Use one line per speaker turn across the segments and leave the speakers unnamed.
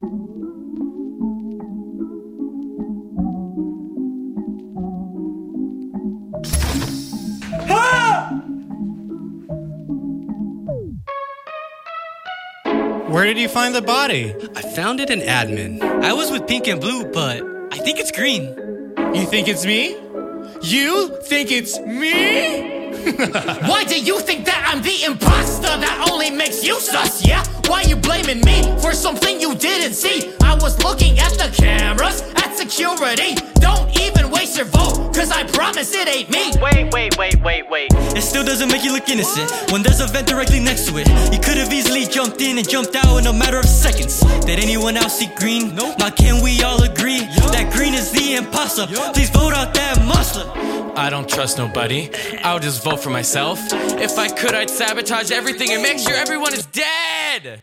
Where did you find the body?
I found it in admin. I was with pink and blue, but I think it's green.
You think it's me? You think it's me?
Why do you think that I'm the imposter? That only makes you sus, yeah? Why you blaming me for something you didn't see? I was looking at the cameras, at security. Don't even waste your vote, cause I promise it ain't me.
Wait, wait, wait, wait, wait.
It still doesn't make you look innocent when there's a vent directly next to it. You could have easily jumped in and jumped out in a matter of seconds. Did anyone else see green? Nope. Now can we all agree that green is the imposter? Please vote out that monster.
I don't trust nobody. I'll just vote for myself. If I could, I'd sabotage everything and make sure everyone is dead.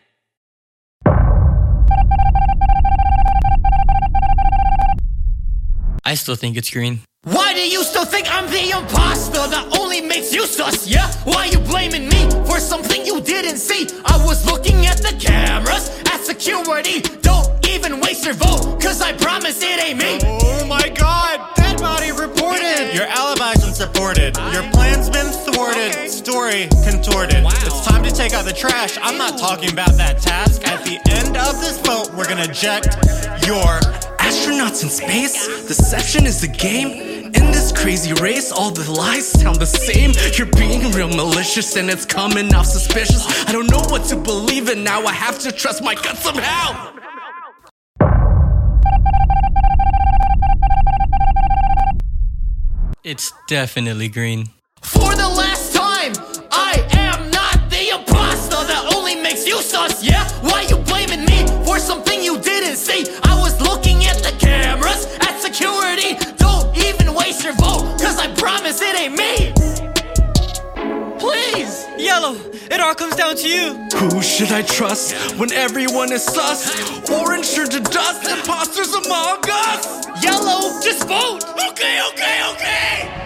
I still think it's green.
Why do you still think I'm the imposter? That only makes you sus, yeah? Why you blaming me for something you didn't see? I was looking at the cameras, at security. Don't even waste your vote, cause I promise it ain't me.
Your plan's been thwarted. Story contorted. It's time to take out the trash. I'm not talking about that task. At the end of this vote, we're gonna eject your
Astronauts in space? Deception is the game? In this crazy race, all the lies sound the same. You're being real malicious and it's coming off suspicious. I don't know what to believe in now. I have to trust my gut somehow.
It's definitely green.
For the last time, I am not the imposter that only makes you sus, yeah? Why you
yellow. It all comes down to you.
Who should I trust when everyone is sus? Orange turned to dust, imposters among us.
Yellow, just vote. Okay, okay, okay.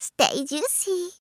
Stay juicy.